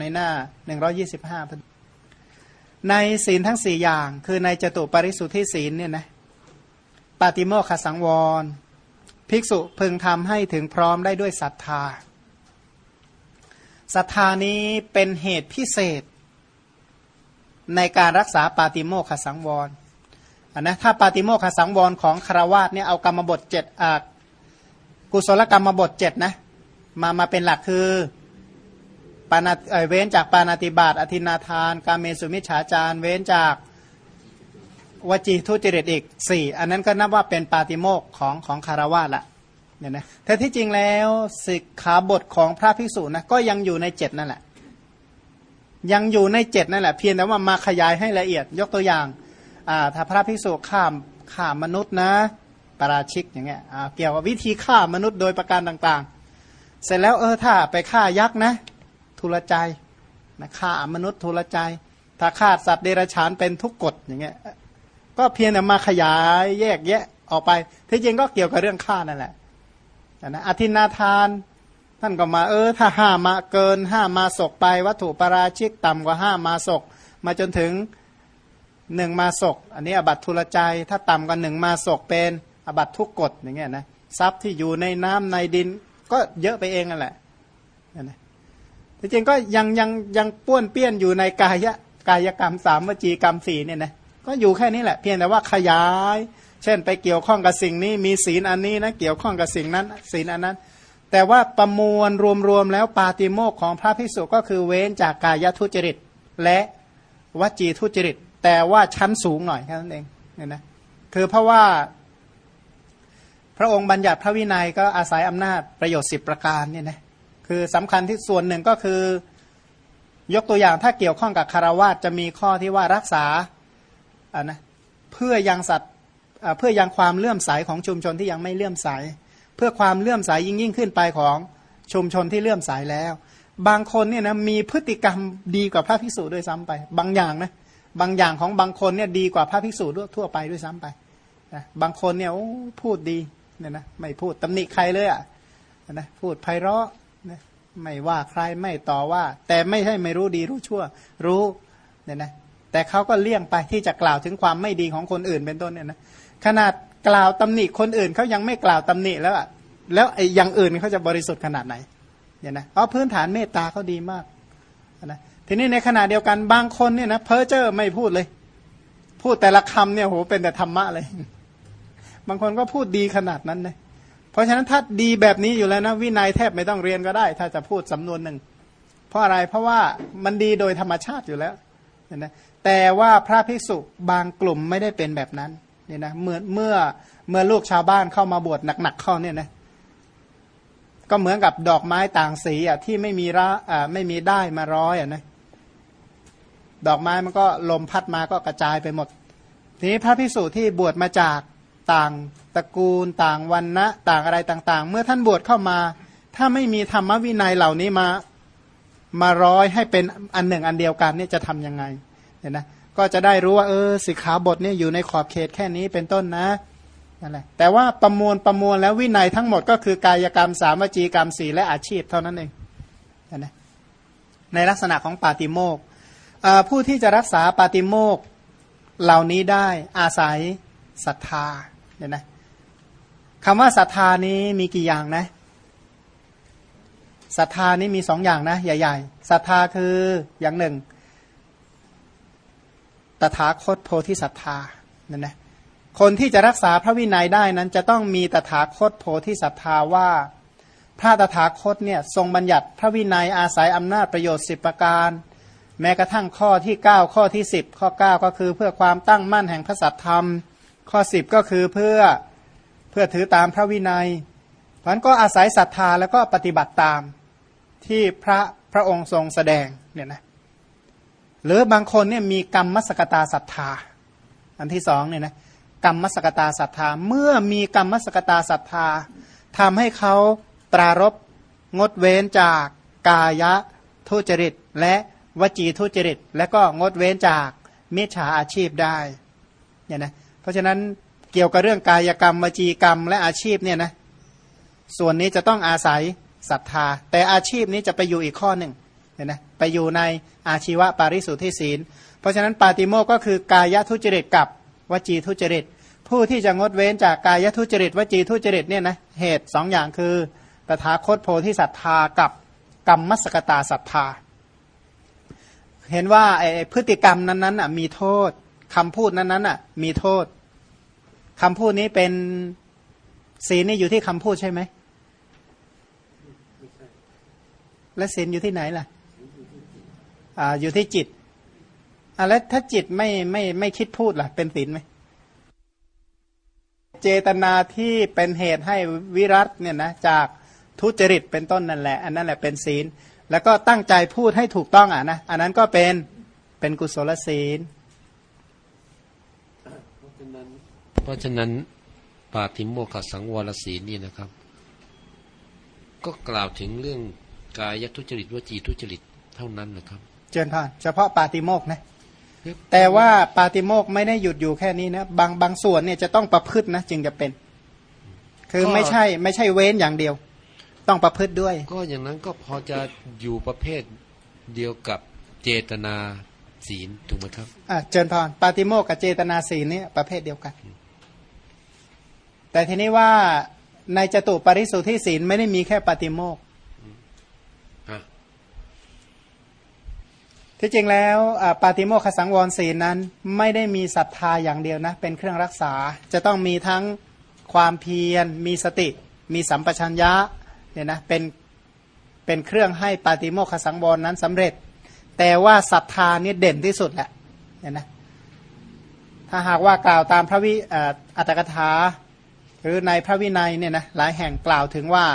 ในหน้า 125 ในศีลทั้งสี่อย่าง คือในจตุปริสุทธิศีลเนี่ยนะปาติโมขสังวร ภิกษุพึงทำให้ถึงพร้อมได้ด้วยศรัทธาศรัทธานี้เป็นเหตุพิเศษ ในการรักษาปาติโมขสังวรนนะถ้าปาติโมขสังวรของคารวาสเนี่ยเอากรรมบทเจ็ดกุศลกรรมบทเจ็ดนะมามาเป็นหลักคือ ปานาเว้นจากปานาติบาตอธินาทาน การเมสุมิฉาจารเว้นจากวจีทุจริตอีกสี่อันนั้นก็นับว่าเป็นปาติโมกของของคารวะละเนี่ยนะแต่ที่จริงแล้วสิกขาบทของพระภิกษุนะก็ยังอยู่ในเจ็ดนั่นแหละ ยังอยู่ในเจ็ดนั่นแหละเพียงแต่ว่ามาขยายให้ละเอียด ยกตัวอย่างอ่าถ้าพระภิกษุข้ามข่ามนุษย์นะปราชิกอย่างเงี้ยเกี่ยวกับวิธีฆ่ามนุษย์โดยประการต่างๆ เสร็จแล้วเออถ้าไปฆ่ายักษ์นะ ทุลใจนะฆ่ามนุษย์ทุลใจ ถ้าฆ่าสัตว์เดรัจฉานเป็นทุกกฎอย่างเงี้ยก็เพียงแต่มาขยายแยกแยะออกไปที่จริงก็เกี่ยวกับเรื่องฆ่านั่นแหละนะอธินาทาน ท่านก็มาเออ ถ้าห้ามาเกินห้ามาศกไป วัตถุปราชิกต่ำกว่าห้ามาศก มาจนถึงหนึ่งมาศก อันนี้อบัตทุลใจ ถ้าต่ำกว่าหนึ่งมาศกเป็นอบัตทุกกฎอย่างเงี้ยนะทรัพย์ที่อยู่ในน้ำในดินก็เยอะไปเองนั่นแหละนะ จริงก็ยังยังยังป้วนเปี้ยนอยู่ในกายกายกรรมสามวจีกรรมสี่เนี่ยนะก็อยู่แค่นี้แหละเพียงแต่ว่าขยาย เช่นไปเกี่ยวข้องกับสิ่งนี้มีศีลอันนี้นะเกี่ยวข้องกับสิ่งนั้นศีลอันนั้น แต่ว่าประมวลรวมๆแล้วปาติโมกของพระภิกษุก็คือเว้นจากกายทุจริต และวจีทุจริต แต่ว่าชั้นสูงหน่อยแค่นั้นเองเนี่ยนะคือเพราะว่า พระองค์บัญญัติพระวินัยก็อาศัยอำนาจประโยชน์สิบประการเนี่ยนะ คือสำคัญที่ส่วนหนึ่งก็คือ ยกตัวอย่างถ้าเกี่ยวข้องกับคารวาสจะมีข้อที่ว่ารักษาอ่านะเพื่อยังสัตว์เพื่อยังความเลื่อมใสของชุมชนที่ยังไม่เลื่อมใส เพื่อความเลื่อมใสยิ่งยิ่งขึ้นไปของชุมชนที่เลื่อมใสแล้ว บางคนเนี่ยนะมีพฤติกรรมดีกว่าพระภิกษุด้วยซ้ำไป บางอย่างนะบางอย่างของบางคนเนี่ยดีกว่าพระภิกษุทั่วไปด้วยซ้ำไปนะบางคนเนี่ยพูดดีเนี่ยนะไม่พูดตำหนิใครเลยอะนะพูดไพเราะ ไม่ว่าใครไม่ต่อว่า แต่ไม่ใช่ไม่รู้ดีรู้ชั่ว รู้เนี่ยนะแต่เขาก็เลี่ยงไปที่จะกล่าวถึงความไม่ดีของคนอื่นเป็นต้นเนี่ยนะขนาดกล่าวตำหนิคนอื่นเขายังไม่กล่าวตำหนิแล้วอะแล้วไอ้อย่างอื่นเขาจะบริสุทธิ์ขนาดไหนเนี่ยนะเพราะพื้นฐานเมตตาเขาดีมากนะทีนี้ในขณะเดียวกันบางคนเนี่ยนะเพ้อเจ้อไม่พูดเลย พูดแต่ละคำเนี่ยโหเป็นแต่ธรรมะเลย บางคนก็พูดดีขนาดนั้นเลย เพราะฉะนั้นถ้าดีแบบนี้อยู่แล้วนะวินัยแทบไม่ต้องเรียนก็ได้ ถ้าจะพูดสำนวนหนึ่งเพราะอะไรเพราะว่ามันดีโดยธรรมชาติอยู่แล้วเห็นไหมแต่ว่าพระภิกษุบางกลุ่มไม่ได้เป็นแบบนั้นเนี่ยนะเมื่อเมื่อเมื่อลูกชาวบ้านเข้ามาบวชหนักๆเข้าเนี่ยนะก็เหมือนกับดอกไม้ต่างสีอะที่ไม่มีระอ่าไม่มีได้มาร้อยอะนะดอกไม้มันก็ลมพัดมาก็กระจายไปหมด ทีนี้พระภิกษุที่บวชมาจาก ต่างตระกูลต่างวันนะต่างอะไรต่างๆ เมื่อท่านบวชเข้ามา ถ้าไม่มีธรรมวินัยเหล่านี้มามาร้อยให้เป็นอันหนึ่งอันเดียวกันนี่จะทํำยังไงเห็นนะก็จะได้รู้ว่าเออสิกขาบทนี่อยู่ในขอบเขตแค่นี้เป็นต้นนะนั่นแหละแต่ว่าประมวลประมวลแล้ววินัยทั้งหมดก็คือกายกรรมสามวจีกรรมสี่และอาชีพเท่านั้นเองนะในลักษณะของปาติโมกผู้ที่จะรักษาปาติโมกเหล่านี้ได้อาศัยศรัทธา เนี่ยนะคำว่าศรัทธานี้มีกี่อย่างนะศรัทธานี้มีสองอย่างนะใหญ่ๆศรัทธาคืออย่างหนึ่ง ตถาคตโพธิศรัทธาเนี่ยนะคนที่จะรักษาพระวินัยได้นั้นจะต้องมีตถาคตโพธิศรัทธาว่า พระตถาคตเนี่ยทรงบัญญัติพระวินัยอาศัยอำนาจประโยชน์สิบประการ แม้กระทั่งข้อที่ 9 ข้อที่ 10 ข้อ 9 ก็คือเพื่อความตั้งมั่นแห่งพระสัทธรรม ข้อสิบก็คือเพื่อเพื่อถือตามพระวินัยเพราะนั้นก็อาศัยศรัทธาแล้วก็ปฏิบัติตามที่พระพระองค์ทรงแสดงเนี่ยนะหรือบางคนเนี่ยมีกรรมมสกตาศรัทธา อันที่สองเนี่ยนะกรรมมสกตาศรัทธา เมื่อมีกรรมมสกตาศรัทธาทำให้เขาปรารบงดเว้นจากกายะทุจริต และวจีทุจริต และก็งดเว้นจากมิจฉาอาชีพได้เนี่ยนะ เพราะฉะนั้นเกี่ยวกับเรื่องกายกรรมวจีกรรมและอาชีพเนี่ยนะส่วนนี้จะต้องอาศัยศรัทธา แต่อาชีพนี้จะไปอยู่อีกข้อหนึ่งเนี่ยนะไปอยู่ในอาชีวะปาริสุทธิศีล เพราะฉะนั้นปาติโมก็คือกายทุจริตกับวจีทุจริต ผู้ที่จะงดเว้นจากกายทุจริต วจีทุจริตเนี่ยนะเหตุสองอย่างคือตถาคตโพธิศรัทธากับกรรมมสกตาศรัทธา เห็นว่าพฤติกรรมนั้นๆมีโทษ คำพูดนั้นๆมีโทษคำพูดนี้เป็นศีลนี่อยู่ที่คำพูดใช่ไหมและศีลอยู่ที่ไหนล่ะอ่าอยู่ที่จิตอ่าแล้วถ้าจิตไม่ไม่ไม่คิดพูดล่ะ เป็นศีลไหมเจตนาที่เป็นเหตุให้วิรัตเนี่ยนะจากทุจริตเป็นต้นนั่นแหละ อันนั้นแหละเป็นศีล แล้วก็ตั้งใจพูดให้ถูกต้องอะนะอันนั้นก็เป็นเป็นกุศลศีล เพราะฉะนั้นปาติโมขสังวรศีลนี่นะครับ ก็กล่าวถึงเรื่องกายทุจริตวจีทุจริตเท่านั้นนะครับ เจนพานเฉพาะปาติโมกนะแต่ว่าปาติโมกไม่ได้หยุดอยู่แค่นี้นะบางบางส่วนเนี่ยจะต้องประพฤตินะจึงจะเป็น คือไม่ใช่ไม่ใช่เว้นอย่างเดียว ต้องประพฤติด้วย ก็อย่างนั้นก็พอจะอยู่ประเภทเดียวกับเจตนาศีลถูกไหมครับอ่าเจนพานปาติโมกกับเจตนาศีลเนี่ยประเภทเดียวกัน แต่ทีนี้ว่าในจตุปริสุทธิศีลไม่ได้มีแค่ปาติโมกอะที่จริงแล้วอ่าปาติโมกขสังวรศีลนั้น ไม่ได้มีศรัทธาอย่างเดียวนะ เป็นเครื่องรักษาจะต้องมีทั้งความเพียร มีสติ มีสัมปชัญญะเนี่ยนะเป็นเป็นเครื่องให้ปาติโมกขสังวรนั้นสำเร็จ แต่ว่าศรัทธานี่เด่นที่สุดแหละเนี่ยนะถ้าหากว่ากล่าวตามพระวิอ่าอัตถกถา หรือในพระวินัยเนี่ยนะหลายแห่งกล่าวถึงว่า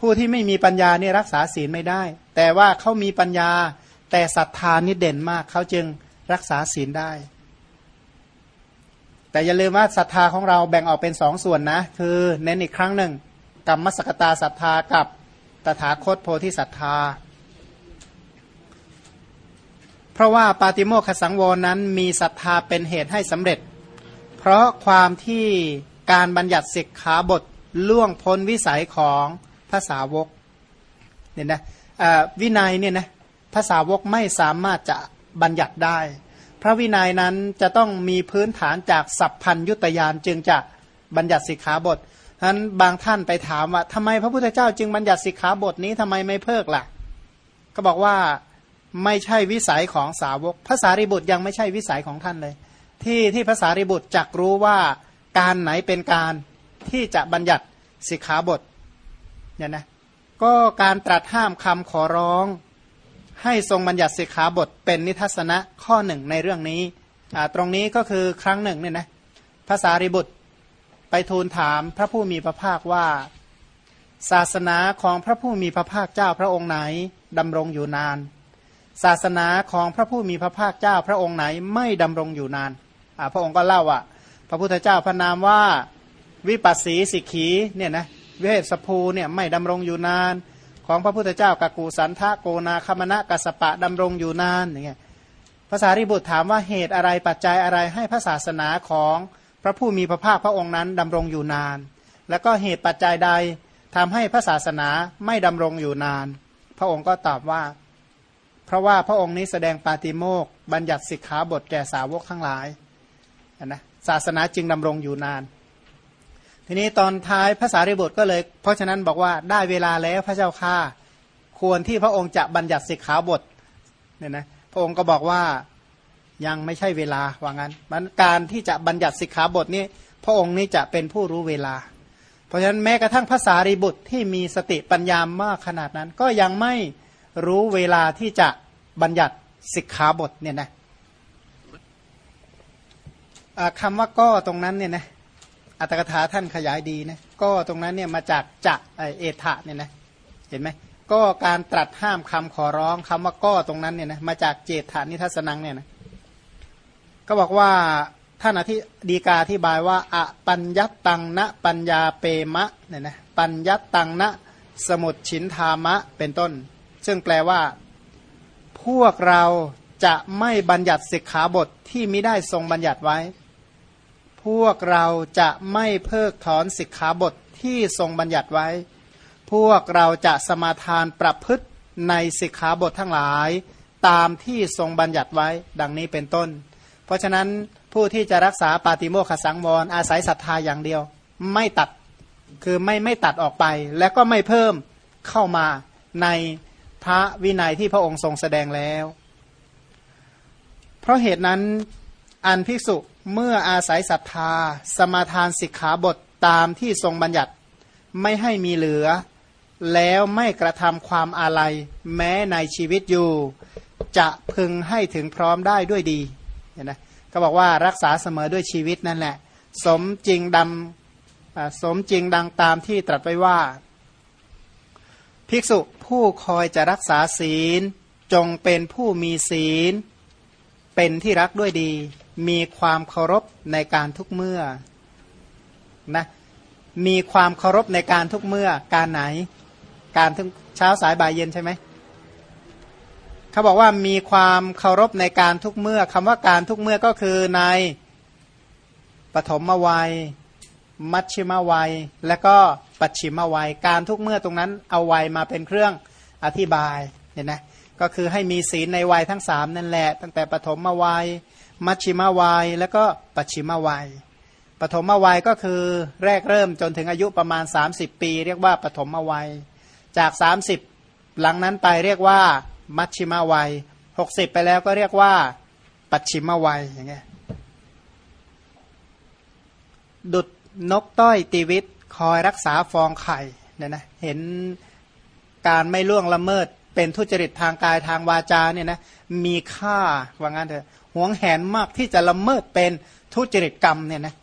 ผู้ที่ไม่มีปัญญาเนี่รักษาศีลไม่ได้ แต่ว่าเขามีปัญญาแต่ศรัทธานี่เด่นมาก เขาจึงรักษาศีลได้ แต่อย่าลืมว่าศรัทธาของเราแบ่งออกเป็นสองส่วนนะ คือเน้นอีกครั้งหนึ่งกรรมสกตาศรัทธากับตถาคตโพธิศรัทธา เพราะว่าปาติโมคขสังวรนั้นมีศรัทธาเป็นเหตุให้สำเร็จ เพราะความที่ การบัญญัติสิกขาบทล่วงพ้นวิสัยของภาษาวกเนี่ยนะวินัยเนี่ยนะภาษาวกไม่สามารถจะบัญญัติได้ พระวินัยนั้นจะต้องมีพื้นฐานจากสัพพัญยุตยานจึงจะบัญญัติสิกขาบทฉะนั้นบางท่านไปถามว่าทำไมพระพุทธเจ้าจึงบัญญัติสิกขาบทนี้ทำไมไม่เพิกล่ะ ก็บอกว่าไม่ใช่วิสัยของสาวกภาษาริบุตรยังไม่ใช่วิสัยของท่านเลย ที่ที่ภาษาริบุตรจักรู้ว่า การไหนเป็นการที่จะบัญญัติสิกขาบทเนี่ยนะก็การตรัสห้ามคำขอร้อง ให้ทรงบัญญัติสิกขาบทเป็นนิทัศนะข้อหนึ่งในเรื่องนี้ตรงนี้ก็คือครั้งหนึ่งเนี่ยนะภาษาริบุตรไปทูลถามพระผู้มีพระภาคว่า ศาสนาของพระผู้มีพระภาคเจ้าพระองค์ไหนดำรงอยู่นาน ศาสนาของพระผู้มีพระภาคเจ้าพระองค์ไหนไม่ดำรงอยู่นานพระองค์ก็เล่าว่า ระพุทธเจ้าพระนามว่าวิปัสสีสิกขีเนี่ยนะเวสภูเนี่ยไม่ดำรงอยู่นาน ของพระพุทธเจ้ากากูสันทะโกนาคมณะกัสปะดำรงอยู่นานอย่างเงี้ยภาษาริบุตรถามว่าเหตุอะไรปัจจัยอะไรให้พระศาสนาของพระผู้มีพระภาคพระองค์นั้นดำรงอยู่นาน แล้วก็เหตุปัจจัยใดทำให้พระศาสนาไม่ดำรงอยู่นาน พระองค์ก็ตอบว่า เพราะว่าพระองค์นี้แสดงปาติโมกบัญญัติสิกขาบทแก่สาวกทั้งหลายนะ ศาสนาจึงดำรงอยู่นาน ทีนี้ตอนท้ายภาษาริบุตรก็เลย เพราะฉะนั้นบอกว่าได้เวลาแล้วพระเจ้าข้าควรที่พระองค์จะบัญญัติสิกขาบทเนี่ยนะพระองค์ก็บอกว่ายังไม่ใช่เวลาว่างั้นมันการที่จะบัญญัติสิกขาบทนี้พระองค์นี้จะเป็นผู้รู้เวลา เพราะฉะนั้นแม้กระทั่งภาษาริบุตรที่มีสติปัญญามากขนาดนั้น ก็ยังไม่รู้เวลาที่จะบัญญัติสิกขาบทเนี่ยนะ คำว่าก็ตรงนั้นเนี่ยนะอัตถกถาท่านขยายดีนะก็ตรงนั้นเนี่ยมาจากจะเอทะเนี่ยนะเห็นไหมก็การตรัสห้ามคำขอร้องคำว่าก็ตรงนั้นเนี่ยนะมาจากเจตฐานิทัศนังเนี่ยนะก็บอกว่าท่านอธิดีกาที่บายว่าอปัญญตังนะปัญญาเปมะเนี่ยนะปัญญตังนะสมุดฉินธามะเป็นต้น ซึ่งแปลว่า พวกเราจะไม่บัญญัติสิกขาบทที่ไม่ได้ทรงบัญญัติไว้ พวกเราจะไม่เพิกถอนสิกขาบทที่ทรงบัญญัติไว้ พวกเราจะสมาทานประพฤติในสิกขาบททั้งหลาย ตามที่ทรงบัญญัติไว้ ดังนี้เป็นต้น เพราะฉะนั้นผู้ที่จะรักษาปาติโมขสังวรอาศัยศรัทธาอย่างเดียว ไม่ตัดคือไม่ไม่ตัดออกไป และก็ไม่เพิ่มเข้ามาในพระวินัยที่พระองค์ทรงแสดงแล้ว เพราะเหตุนั้นอันภิกษุ เมื่ออาศัยศรัทธา สมาทานสิกขาบทตามที่ทรงบัญญัติไม่ให้มีเหลือ แล้วไม่กระทำความอาลัย แม้ในชีวิตอยู่ จะพึงให้ถึงพร้อมได้ด้วยดีเห็นไหมก็บอกว่ารักษาเสมอด้วยชีวิตนั่นแหละ สมจริงดำสมจริงดังตามที่ตรัสไว้ว่า ภิกษุผู้คอยจะรักษาศีลจงเป็นผู้มีศีล เป็นที่รักด้วยดี มีความเคารพในการทุกเมื่อนะมีความเคารพในการทุกเมื่อ การไหน การทุกเช้าสายบ่ายเย็นใช่ไหมเขาบอกว่ามีความเคารพในการทุกเมื่อคำว่าการทุกเมื่อก็คือในปฐมวัย มัชชิมวัย และก็ปัจฉิมวัย การทุกเมื่อตรงนั้นเอาวัยมาเป็นเครื่องอธิบายเห็นไหม ก็คือให้มีศีลในวัยทั้งสามนั่นแหละ ตั้งแต่ปฐมวัย มัชชิมวัย และก็ปัจฉิมวัย ปฐมวัยก็คือแรกเริ่มจนถึงอายุประมาณ 30 ปี เรียกว่าปฐมวัย จาก 30 หลังนั้นไปเรียกว่า มัชชิมวัย 60 ไปแล้วก็เรียกว่า ปัจฉิมวัยอย่างเงี้ยดุดนกต้อยตีวิตคอยรักษาฟองไข่เนี่ยนะเห็นการไม่ล่วงละเมิด เป็นทุจริตทางกายทางวาจาเนี่ยนะมีค่าว่างั้นเถอะหวงแหนมากที่จะละเมิดเป็นทุจริตกรรมเนี่ยนะ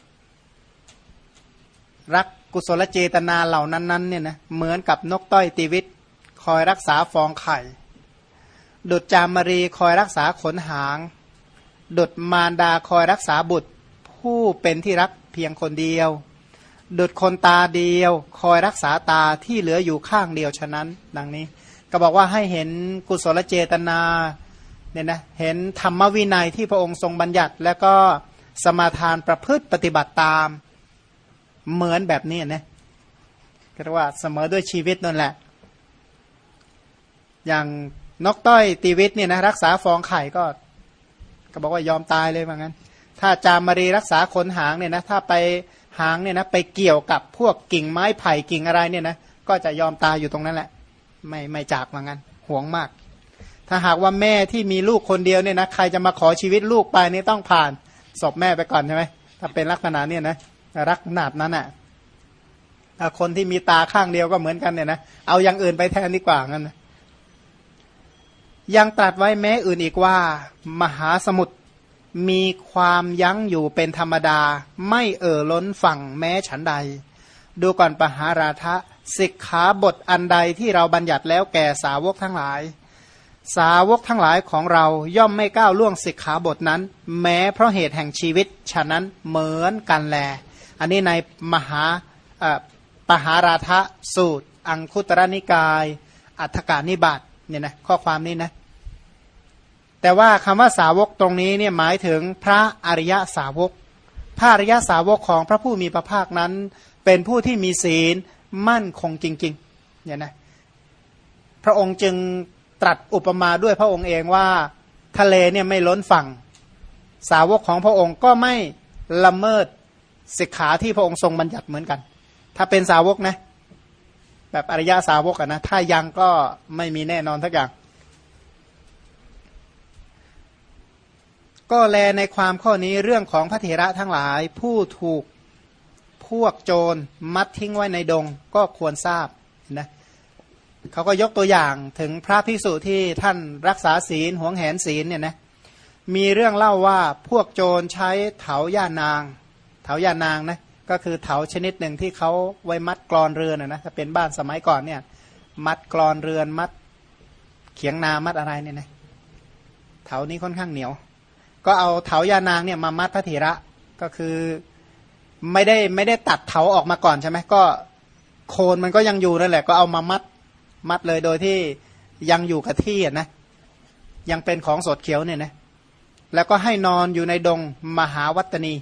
รักกุศลเจตนาเหล่านั้นๆเนี่ยนะเหมือนกับนกต้อยตีวิต คอยรักษาฟองไข่ ดุจจามรีคอยรักษาขนหาง ดุจมารดาคอยรักษาบุตร ผู้เป็นที่รักเพียงคนเดียว ดุจคนตาเดียว คอยรักษาตาที่เหลืออยู่ข้างเดียวฉะนั้น ดังนี้ ก็บอกว่าให้เห็นกุศลเจตนาเนี่ยนะเห็นธรรมวินัยที่พระองค์ทรงบัญญัติ แล้วก็สมาทานประพฤติปฏิบัติตามเหมือนแบบนี้นะก็เรียกว่าเสมอด้วยชีวิตนั่นแหละ อย่างนกต้อยตีวิตเนี่ยนะรักษาฟองไข่ก็ ก็บอกว่ายอมตายเลยว่างั้น ถ้าจามารีรักษาขนหางเนี่ยนะถ้าไปหางเนี่ยนะไปเกี่ยวกับพวกกิ่งไม้ไผ่กิ่งอะไรเนี่ยนะก็จะยอมตายอยู่ตรงนั้นแหละ ไม่ไม่จากว่างั้นห่วงมาก ถ้าหากว่าแม่ที่มีลูกคนเดียวเนี่ยนะใครจะมาขอชีวิตลูกไปนี่ต้องผ่านศพแม่ไปก่อนใช่ไหมถ้าเป็นลักษณะเนี่ยนะรักขนาดนั้นอะคนที่มีตาข้างเดียวก็เหมือนกันเนี่ยนะเอาอย่างอื่นไปแทนดีกว่างั้นนะยังตรัสไว้แม้อื่นอีกว่า มหาสมุทรมีความยั้งอยู่เป็นธรรมดา ไม่เอ่อล้นฝั่งแม้ฉันใด ดูก่อนปหาราทะ สิกขาบทอันใดที่เราบัญญัติแล้วแก่สาวกทั้งหลาย สาวกทั้งหลายของเราย่อมไม่ก้าวล่วงสิกขาบทนั้น แม้เพราะเหตุแห่งชีวิต ฉะนั้นเหมือนกันแล อันนี้ในมหาปหาราทะสูตร อังคุตรนิกาย อัฏฐกานิบาตเนี่ยนะข้อความนี้นะแต่ว่าคำว่าสาวกตรงนี้เนี่ยหมายถึงพระอริยสาวก พระอริยสาวกของพระผู้มีพระภาคนั้น เป็นผู้ที่มีศีล มั่นคงจริงๆเนี่ยนะพระองค์จึงตรัสอุปมาด้วยพระองค์เองว่าทะเลเนี่ยไม่ล้นฝั่ง สาวกของพระองค์ก็ไม่ละเมิดสิกขาที่พระองค์ทรงบัญญัติเหมือนกัน ถ้าเป็นสาวกนะแบบอริยาสาวกอะนะถ้ายังก็ไม่มีแน่นอนทักอย่าง ก็แลในความข้อนี้เรื่องของพระเถระทั้งหลายผู้ถูก พวกโจรมัดทิ้งไว้ในดงก็ควรทราบนะเขาก็ยกตัวอย่างถึงพระพิสุที่ท่านรักษาศีลหวงแหนศีลเนี่ยนะมีเรื่องเล่าว่าพวกโจรใช้เถาย่านาง เถาย่านางนะก็คือเถาชนิดหนึ่งที่เขาไว้มัดกรอนเรือนนะถ้าเป็นบ้านสมัยก่อนเนี่ยมัดกรอนเรือนมัดเขียงนามัดอะไรเนี่ยนะเถานี้ค่อนข้างเหนียว ก็เอาเถายานางเนี่ยมามัดพระเถระก็คือ ไม่ได้ไม่ได้ตัดเถาออกมาก่อนใช่ไหมก็โคนมันก็ยังอยู่นั่นแหละ ก็เอามามัดมัดเลยโดยที่ยังอยู่กับที่นะ ยังเป็นของสดเขียวเนี่ยนะแล้วก็ให้นอนอยู่ในดงมหาวัตนี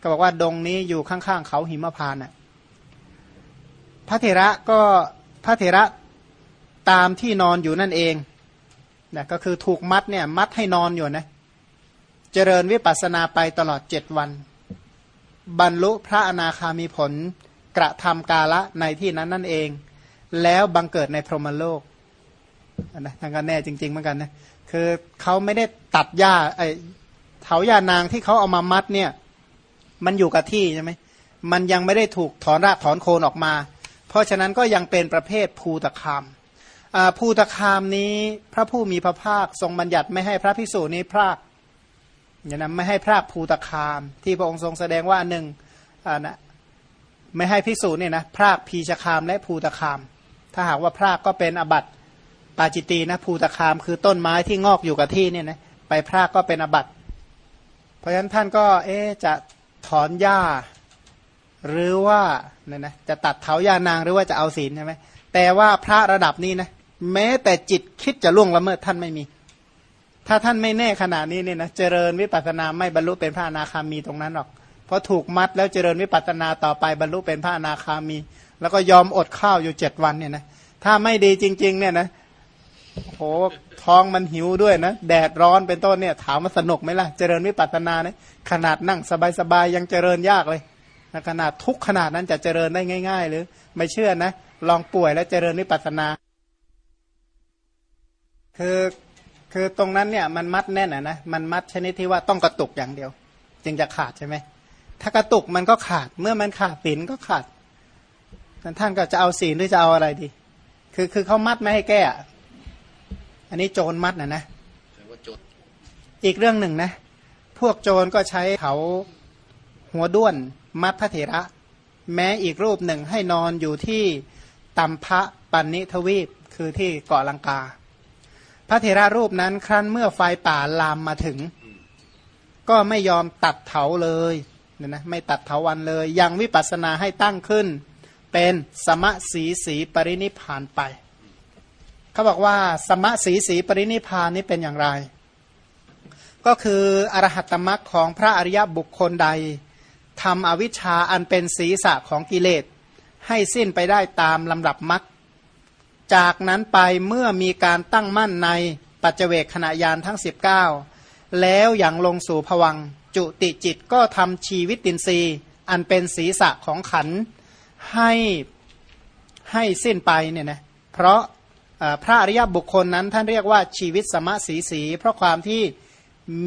ก็บอกว่าดงนี้อยู่ข้างๆเขาหิมพานน่ะ พระเถระก็พระเถระตามที่นอนอยู่นั่นเองนะก็คือถูกมัดเนี่ย มัดให้นอนอยู่นะ เจริญวิปัสสนาไปตลอดเจ็ดวัน บรรลุพระอนาคามีผล กระทำกาละในที่นั้นนั่นเอง แล้วบังเกิดในพรหมโลกนะทางการแน่จริง ๆ เหมือนกันนะคือเขาไม่ได้ตัดหญ้าไอเถายานางที่เขาเอามามัดเนี่ย มันอยู่กับที่ใช่ไหมมันยังไม่ได้ถูกถอนรากถอนโคนออกมา เพราะฉะนั้นก็ยังเป็นประเภทภูตคามภูตคามนี้พระผู้มีพระภาคทรงบัญญัติไม่ให้พระพิสูจนี้พราก อย่างนั้นไม่ให้พรากภูตคาม ที่พระองค์ทรงแสดงว่าหนึ่งนะไม่ให้พิสูจน์เนี่ยนะพรากพีชคามและภูตคาม ถ้าหากว่าพรากก็เป็นอบัตปาจิตีนะภูตคาม คือต้นไม้ที่งอกอยู่กับที่เนี่ยนะไปพรากก็เป็นอบัตเพราะฉะนั้นท่านก็เอ๊จะถอนหญ้า หรือว่าเนี่ยนะจะตัดเถายานางหรือว่าจะเอาศีลใช่ไหมแต่ว่าพระระดับนี้นะแม้แต่จิตคิดจะล่วงละเมิดท่านไม่มี ถ้าท่านไม่แน่ขนาดนี้เนี่ยนะเจริญวิปัสนาไม่บรรลุเป็นพระอนาคามีตรงนั้นหรอก เพราะถูกมัดแล้วเจริญวิปัสนาต่อไปบรรลุเป็นพระอนาคามี แล้วก็ยอมอดข้าวอยู่เจ็ดวันเนี่ยนะถ้าไม่ดีจริง ๆ เนี่ยนะโหท้องมันหิวด้วยนะ แดดร้อนเป็นต้นเนี่ย ถามว่าสนุกไหมล่ะ เจริญวิปัสนาเนี่ยขนาดนั่งสบายๆยังเจริญยากเลยขนาดทุกขนาดนั้นจะเจริญได้ง่าย ๆ หรือ ไม่เชื่อนะ ลองป่วยแล้วเจริญวิปัสนา คือ คือตรงนั้นเนี่ยมันมัดแน่นอะนะมันมัดชนิดที่ว่าต้องกระตุกอย่างเดียว จึงจะขาดใช่ไหมถ้ากระตุกมันก็ขาดเมื่อมันขาดศีลก็ขาดท่านก็จะเอาศีลหรือจะเอาอะไรดี คือคือเขามัดไม่ให้แก้อันนี้โจรมัดนะนะอีกเรื่องหนึ่งนะ พวกโจรก็ใช้เขาหัวด้วนมัดพระเถระ แม้อีกรูปหนึ่งให้นอนอยู่ที่ตัมพะปันนิทวีปคือที่เกาะลังกา พระเถระรูปนั้นครั้นเมื่อไฟป่าลามมาถึง ก็ไม่ยอมตัดเถาเลยเนี่ยนะไม่ตัดเถาวันเลย ยังวิปัสสนาให้ตั้งขึ้น เป็นสมะสีสีปรินิพานไปเขาบอกว่าสมะสีสีปรินิพานนี้เป็นอย่างไร ก็คืออรหัตตมรรคของพระอริยบุคคลใดทำอวิชชาอันเป็นศีรษะของกิเลส ให้สิ้นไปได้ตามลำดับมรรค จากนั้นไปเมื่อมีการตั้งมั่นในปัจเจเวกขณะยานทั้ง 19 แล้วอย่างลงสู่ผวังจุติจิตก็ทำชีวิตตินรีอันเป็นศีรษะของขันให้ให้สิ้นไปเนี่ยนะเพราะพระอริยบุคคลนั้นท่านเรียกว่าชีวิตสมะสีสี เพราะความที่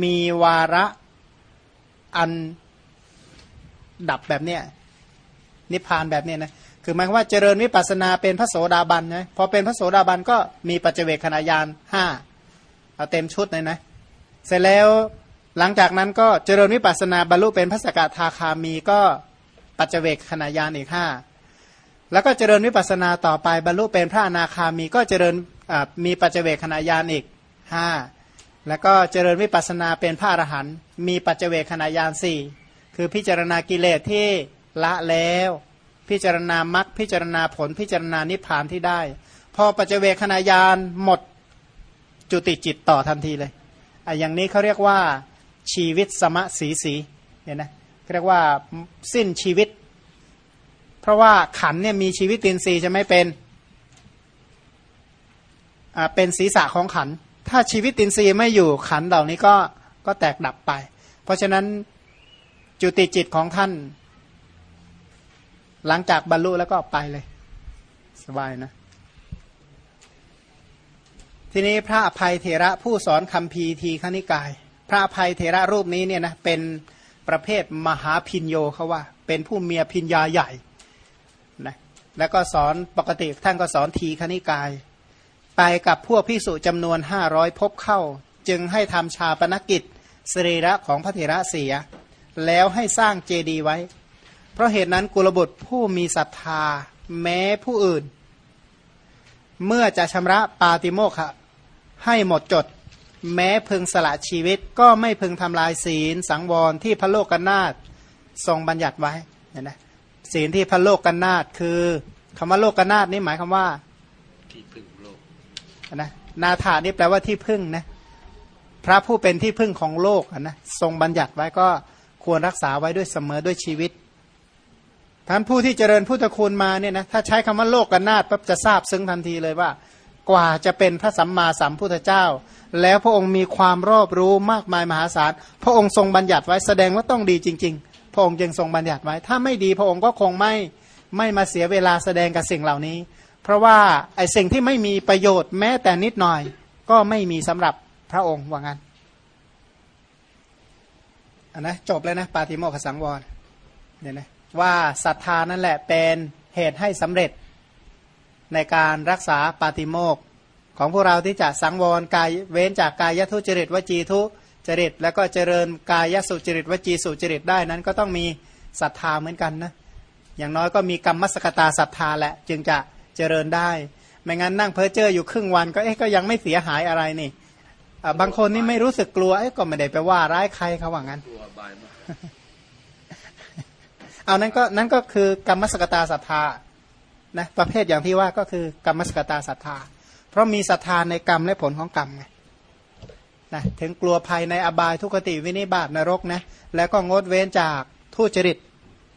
มีวาระอันดับแบบเนี้ยนิพพานแบบเนี้ยนะ คือหมายว่าเจริญวิปัสนาเป็นพระโสดาบันนะพอเป็นพระโสดาบันก็มีปัจเจเวคขณะยานห้าเอาเต็มชุดเลยนะเสร็จแล้วหลังจากนั้นก็เจริญวิปัสนาบรรลุเป็นพระสกทาคามีก็ปัจเจเวคขณะยานอีกห้าแล้วก็เจริญวิปัสนาต่อไปบรรลุเป็นพระอนาคามีก็เจริญมีปัจเจเวคขณะยานอีกห้าแล้วก็เจริญวิปัสนาเป็นพระอรหันต์มีปัจเจเวคขณะยานสี่คือพิจารณากิเลสที่ละแล้ว พิจารณามรรคพิจารณาผล พิจารณานิพพานที่ได้ พอปัจเจเวคขณะยานหมดจุติจิตต่อทันทีเลยอะอย่างนี้เขาเรียกว่าชีวิตสมะสีสีเนี่ยนะเรียกว่าสิ้นชีวิต เพราะว่าขันเนี่ยมีชีวิตตินซีจะไม่เป็นอ่าเป็นศีรษะของขัน ถ้าชีวิตตินซีไม่อยู่ขันเหล่านี้ก็ก็แตกดับไป เพราะฉะนั้นจุติจิตของท่าน หลังจากบรรลุแล้วก็ไปเลย สบายนะ ทีนี้พระอภัยเถระผู้สอนคำพีทีขณิกาย พระอภัยเถระรูปนี้เนี่ยนะเป็นประเภทมหาพินโยเขาว่า เป็นผู้เมียพินยาใหญ่นะแล้วก็สอนปกติท่านก็สอนทีขณิกาย ไปกับพวกพิสุจำนวนห้าร้อยพบเข้า จึงให้ทำชาปนกิจสรีระของพระเถระเสีย แล้วให้สร้างเจดีย์ไว้ เพราะเหตุนั้นกุลบุตรผู้มีศรัทธา แม้ผู้อื่น เมื่อจะชำระปาติโมกะให้หมดจด แม้พึงสละชีวิตก็ไม่พึงทำลายศีลสังวรที่พระโลกกนาตทรงบัญญัติไว้เห็นไหมศีลที่พระโลกกนาตคือคำว่าโลกกนาตนี่หมายคำว่าที่พึ่งโลกนะนาถานี่แปลว่าที่พึ่งนะพระผู้เป็นที่พึ่งของโลกนะทรงบัญญัติไว้ก็ควรรักษาไว้ด้วยเสมอด้วยชีวิต ท่านผู้ที่เจริญพุทธคุณมาเนี่ยนะถ้าใช้คำว่าโลกกันนาฏปั๊บจะทราบซึ้งทันทีเลยว่า กว่าจะเป็นพระสัมมาสัมพุทธเจ้า แล้วพระองค์มีความรอบรู้มากมายมหาศาลพระองค์ทรงบัญญัติไว้แสดงว่าต้องดีจริง ๆ พระองค์จึงทรงบัญญัติไว้ ถ้าไม่ดีพระองค์ก็คงไม่ไม่มาเสียเวลาแสดงกับสิ่งเหล่านี้ เพราะว่าไอ้สิ่งที่ไม่มีประโยชน์แม้แต่นิดหน่อย ก็ไม่มีสำหรับพระองค์ว่างั้นอันนะจบเลยนะปาติโมกขสังวรเนี่ยนะ ว่าศรัทธานั่นแหละเป็นเหตุให้สำเร็จ ในการรักษาปาติโมกของพวกเราที่จะสังวรกายเว้นจากกายทุจริตวจีทุจริต แล้วก็เจริญกายสุจริตวจีสุจริตได้นั้น ก็ต้องมีศรัทธาเหมือนกันนะอย่างน้อยก็มีกรรมสกตาศรัทธาแหละจึงจะเจริญได้ ไม่งั้นนั่งเพ้อเจ้ออยู่ครึ่งวันก็เอ๊ะก็ยังไม่เสียหายอะไรนี่บางคนนี่ไม่รู้สึกกลัวเอ๊ะก็ไม่ได้ไปว่าร้ายใครเขาว่างั้นกลัวบายมาก เอานั้นก็นั่นก็คือกรรมสกตาศรัทธานะประเภทอย่างที่ว่าก็คือกรรมสกตาศรัทธา เพราะมีศรัทธาในกรรมและผลของกรรมไงนะถึงกลัวภัยในอบายทุกติวินิบาตนรกนะแล้วก็งดเว้นจากทุจริต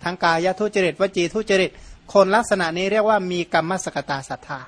ทั้งกายทุจริตวจีทุจริต คนลักษณะนี้เรียกว่ามีกรรมสกตาศรัทธา